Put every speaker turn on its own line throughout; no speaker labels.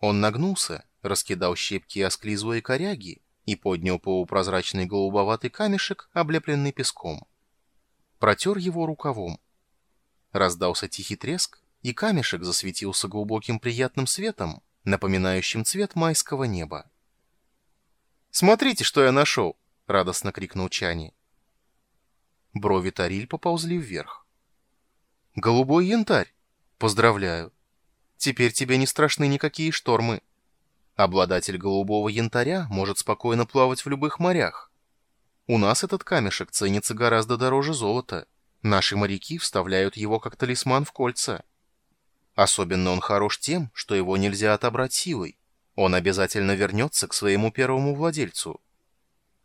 Он нагнулся, раскидал щепки и осклизлые коряги и поднял полупрозрачный голубоватый камешек, облепленный песком. Протер его рукавом. Раздался тихий треск, и камешек засветился глубоким приятным светом, напоминающим цвет майского неба. «Смотрите, что я нашел!» — радостно крикнул Чани. Брови Тариль поползли вверх. «Голубой янтарь! Поздравляю! Теперь тебе не страшны никакие штормы. Обладатель голубого янтаря может спокойно плавать в любых морях. У нас этот камешек ценится гораздо дороже золота. Наши моряки вставляют его как талисман в кольца. Особенно он хорош тем, что его нельзя отобрать силой. Он обязательно вернется к своему первому владельцу.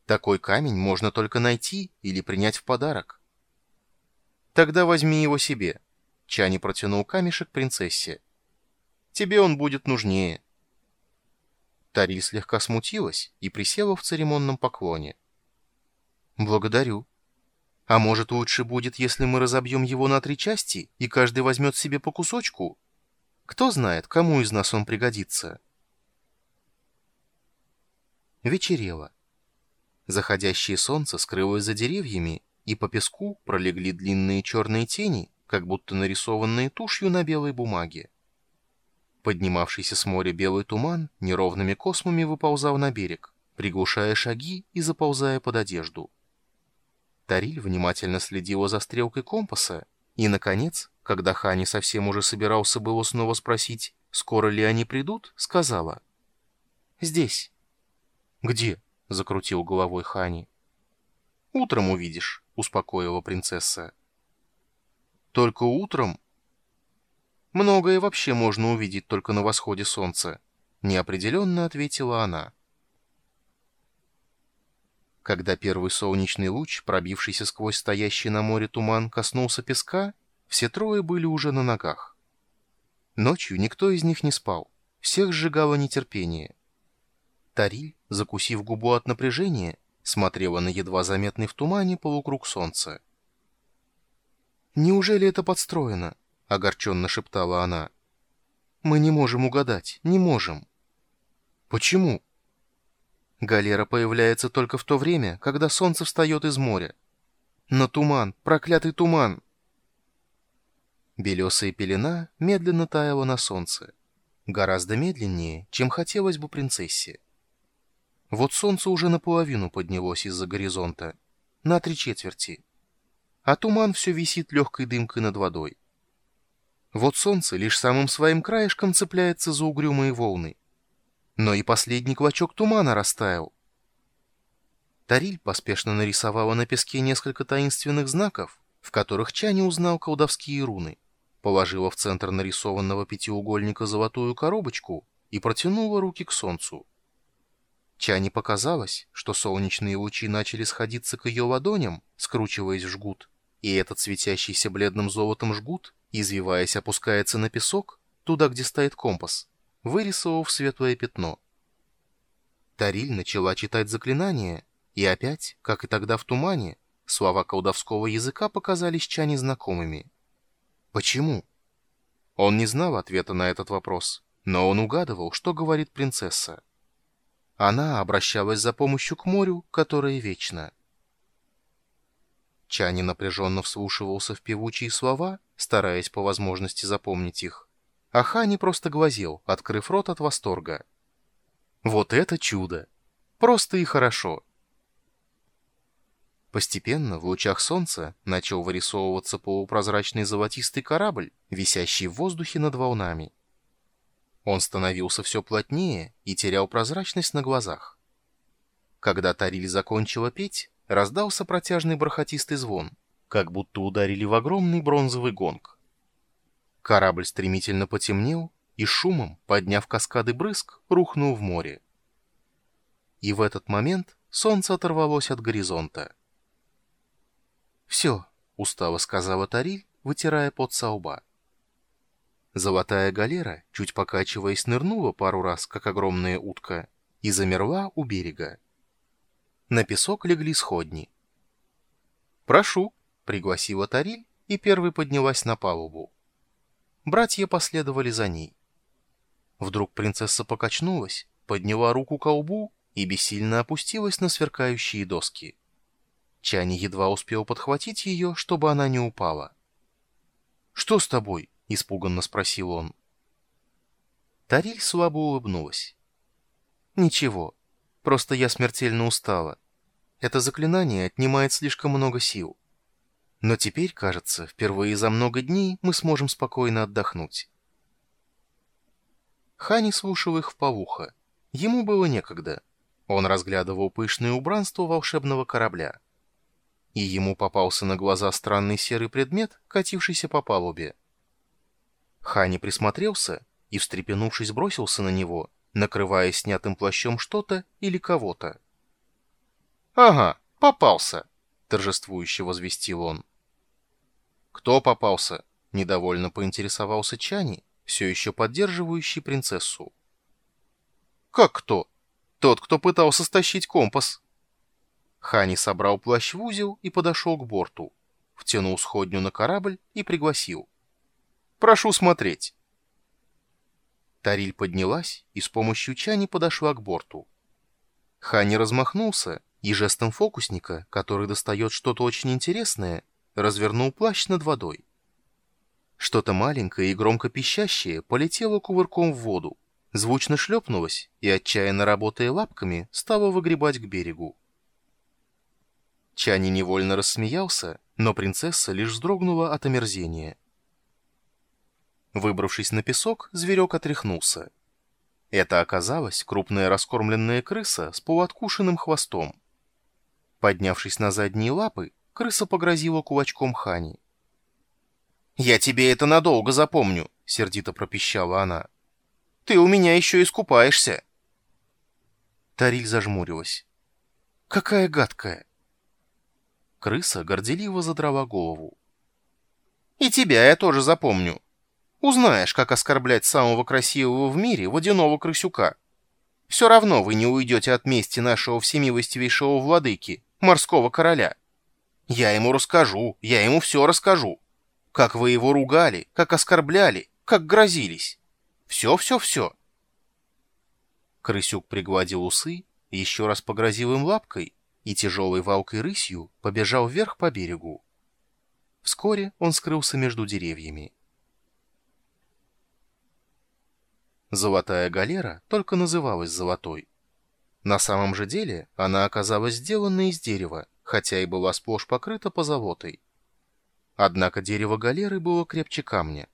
Такой камень можно только найти или принять в подарок. Тогда возьми его себе. Чани протянул камешек принцессе. Тебе он будет нужнее. Тариль слегка смутилась и присела в церемонном поклоне. «Благодарю. А может, лучше будет, если мы разобьем его на три части, и каждый возьмет себе по кусочку? Кто знает, кому из нас он пригодится?» Вечерело. Заходящее солнце скрылось за деревьями, и по песку пролегли длинные черные тени, как будто нарисованные тушью на белой бумаге. Поднимавшийся с моря белый туман неровными космами выползал на берег, приглушая шаги и заползая под одежду. Тариль внимательно следила за стрелкой компаса, и, наконец, когда Хани совсем уже собирался было снова спросить, скоро ли они придут, сказала «Здесь». «Где?» — закрутил головой Хани. «Утром увидишь», — успокоила принцесса. «Только утром?» Многое вообще можно увидеть только на восходе солнца, неопределенно ответила она. Когда первый солнечный луч, пробившийся сквозь стоящий на море туман, коснулся песка, все трое были уже на ногах. Ночью никто из них не спал, всех сжигало нетерпение. Тариль, закусив губу от напряжения, смотрела на едва заметный в тумане полукруг солнца. «Неужели это подстроено?» — огорченно шептала она. «Мы не можем угадать, не можем». «Почему?» Галера появляется только в то время, когда солнце встает из моря. Но туман, проклятый туман! Белесая пелена медленно таяла на солнце. Гораздо медленнее, чем хотелось бы принцессе. Вот солнце уже наполовину поднялось из-за горизонта. На три четверти. А туман все висит легкой дымкой над водой. Вот солнце лишь самым своим краешком цепляется за угрюмые волны. Но и последний клочок тумана растаял. Тариль поспешно нарисовала на песке несколько таинственных знаков, в которых Чани узнал колдовские руны, положила в центр нарисованного пятиугольника золотую коробочку и протянула руки к солнцу. Чани показалось, что солнечные лучи начали сходиться к ее ладоням, скручиваясь в жгут, и этот светящийся бледным золотом жгут извиваясь, опускается на песок, туда, где стоит компас, вырисовав светлое пятно. Тариль начала читать заклинание, и опять, как и тогда в тумане, слова колдовского языка показались Чане знакомыми. Почему? Он не знал ответа на этот вопрос, но он угадывал, что говорит принцесса. Она обращалась за помощью к морю, которое вечно. Чани напряженно вслушивался в певучие слова, стараясь по возможности запомнить их. А Хани просто глазел, открыв рот от восторга. Вот это чудо! Просто и хорошо! Постепенно в лучах солнца начал вырисовываться полупрозрачный золотистый корабль, висящий в воздухе над волнами. Он становился все плотнее и терял прозрачность на глазах. Когда Тариль закончила петь, раздался протяжный бархатистый звон, как будто ударили в огромный бронзовый гонг. Корабль стремительно потемнел и шумом, подняв каскады брызг, рухнул в море. И в этот момент солнце оторвалось от горизонта. «Все», — устало сказала Тариль, вытирая пот со лба. Золотая галера, чуть покачиваясь, нырнула пару раз, как огромная утка, и замерла у берега. На песок легли сходни. «Прошу», — пригласила Тариль, и первой поднялась на палубу. Братья последовали за ней. Вдруг принцесса покачнулась, подняла руку к лбу и бессильно опустилась на сверкающие доски. Чани едва успел подхватить ее, чтобы она не упала. «Что с тобой?» — испуганно спросил он. Тариль слабо улыбнулась. «Ничего, просто я смертельно устала. Это заклинание отнимает слишком много сил. Но теперь, кажется, впервые за много дней мы сможем спокойно отдохнуть». Хани слушал их в полухо. Ему было некогда. Он разглядывал пышное убранство волшебного корабля и ему попался на глаза странный серый предмет, катившийся по палубе. Хани присмотрелся и, встрепенувшись, бросился на него, накрывая снятым плащом что-то или кого-то. «Ага, попался!» — торжествующе возвестил он. «Кто попался?» — недовольно поинтересовался Чани, все еще поддерживающий принцессу. «Как кто? Тот, кто пытался стащить компас!» Хани собрал плащ в узел и подошел к борту. Втянул сходню на корабль и пригласил. «Прошу смотреть». Тариль поднялась и с помощью чани подошла к борту. Хани размахнулся и жестом фокусника, который достает что-то очень интересное, развернул плащ над водой. Что-то маленькое и громко пищащее полетело кувырком в воду, звучно шлепнулось и, отчаянно работая лапками, стало выгребать к берегу. Чани невольно рассмеялся, но принцесса лишь вздрогнула от омерзения. Выбравшись на песок, зверек отряхнулся. Это оказалась крупная раскормленная крыса с полуоткушенным хвостом. Поднявшись на задние лапы, крыса погрозила кулачком Хани. «Я тебе это надолго запомню», — сердито пропищала она. «Ты у меня еще искупаешься». Тариль зажмурилась. «Какая гадкая!» Крыса горделиво задрала голову. «И тебя я тоже запомню. Узнаешь, как оскорблять самого красивого в мире водяного крысюка. Все равно вы не уйдете от мести нашего всемилостивейшего владыки, морского короля. Я ему расскажу, я ему все расскажу. Как вы его ругали, как оскорбляли, как грозились. Все-все-все». Крысюк пригладил усы, еще раз погрозил им лапкой и тяжелой валкой рысью побежал вверх по берегу. Вскоре он скрылся между деревьями. Золотая галера только называлась золотой. На самом же деле она оказалась сделана из дерева, хотя и была сплошь покрыта позолотой. Однако дерево галеры было крепче камня.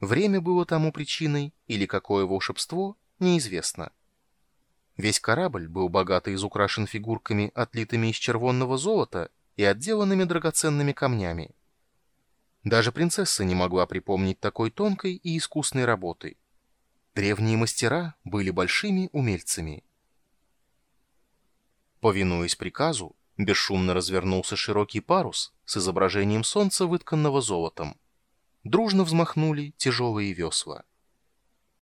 Время было тому причиной, или какое волшебство, неизвестно. Весь корабль был богато изукрашен фигурками, отлитыми из червонного золота и отделанными драгоценными камнями. Даже принцесса не могла припомнить такой тонкой и искусной работы. Древние мастера были большими умельцами. Повинуясь приказу, бесшумно развернулся широкий парус с изображением солнца, вытканного золотом. Дружно взмахнули тяжелые весла.